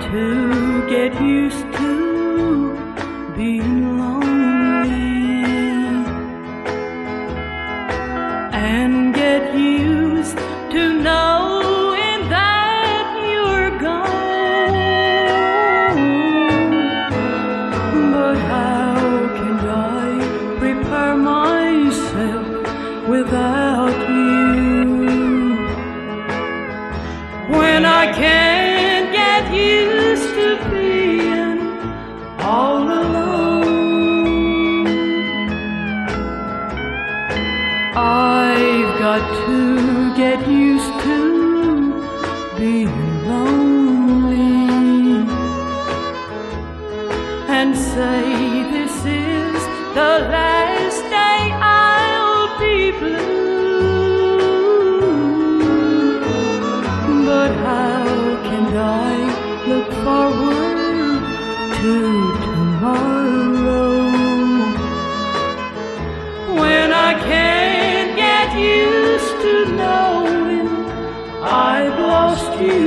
to get used to being lonely and get used to knowing that you're gone. But how can I prepare myself without you when I can't? I've got to get used to being lonely and say this is the last day I'll be blue. Lost you?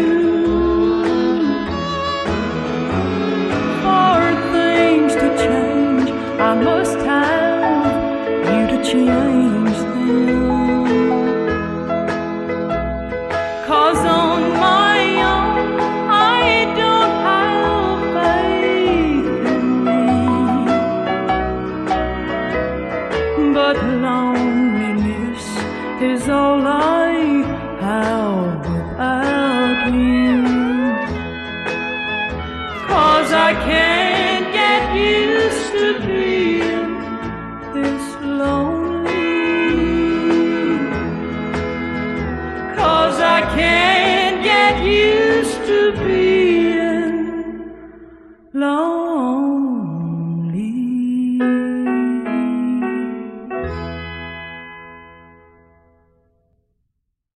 For things to change, I must have you to change them. Cause on my own, I don't have faith in me. But loneliness is all I have I can't get used to being this lonely. Cause I can't get used to being lonely.